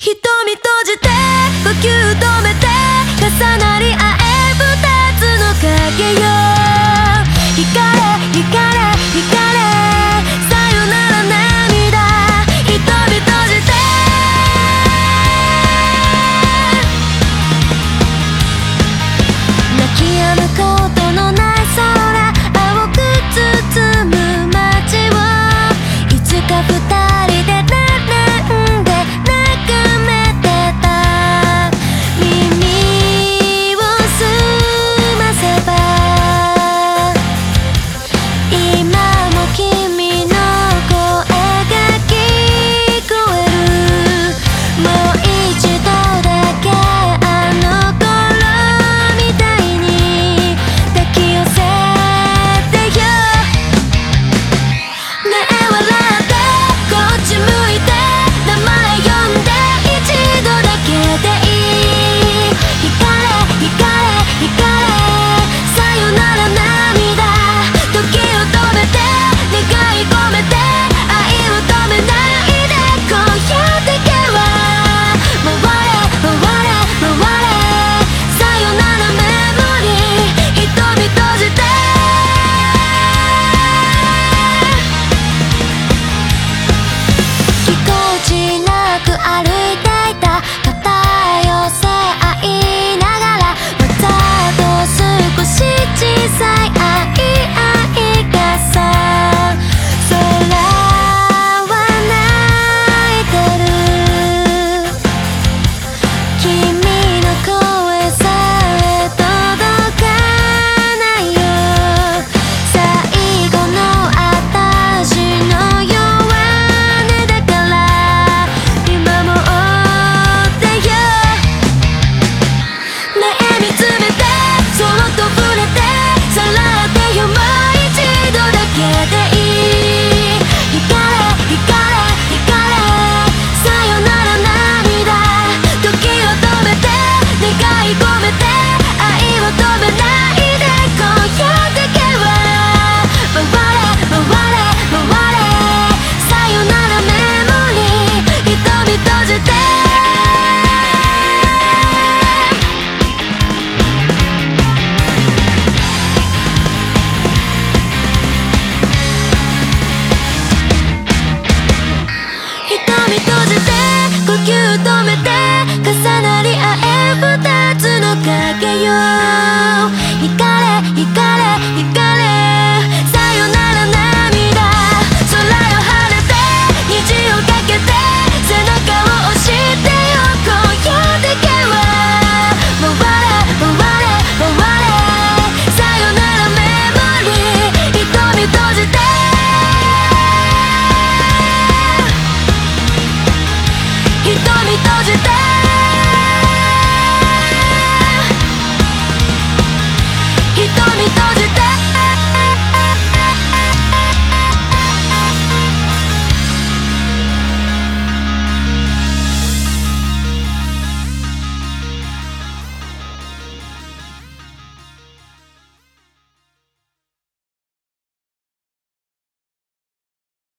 瞳閉じて呼吸止めて重なり合え二つの影よ。ある瞳閉じて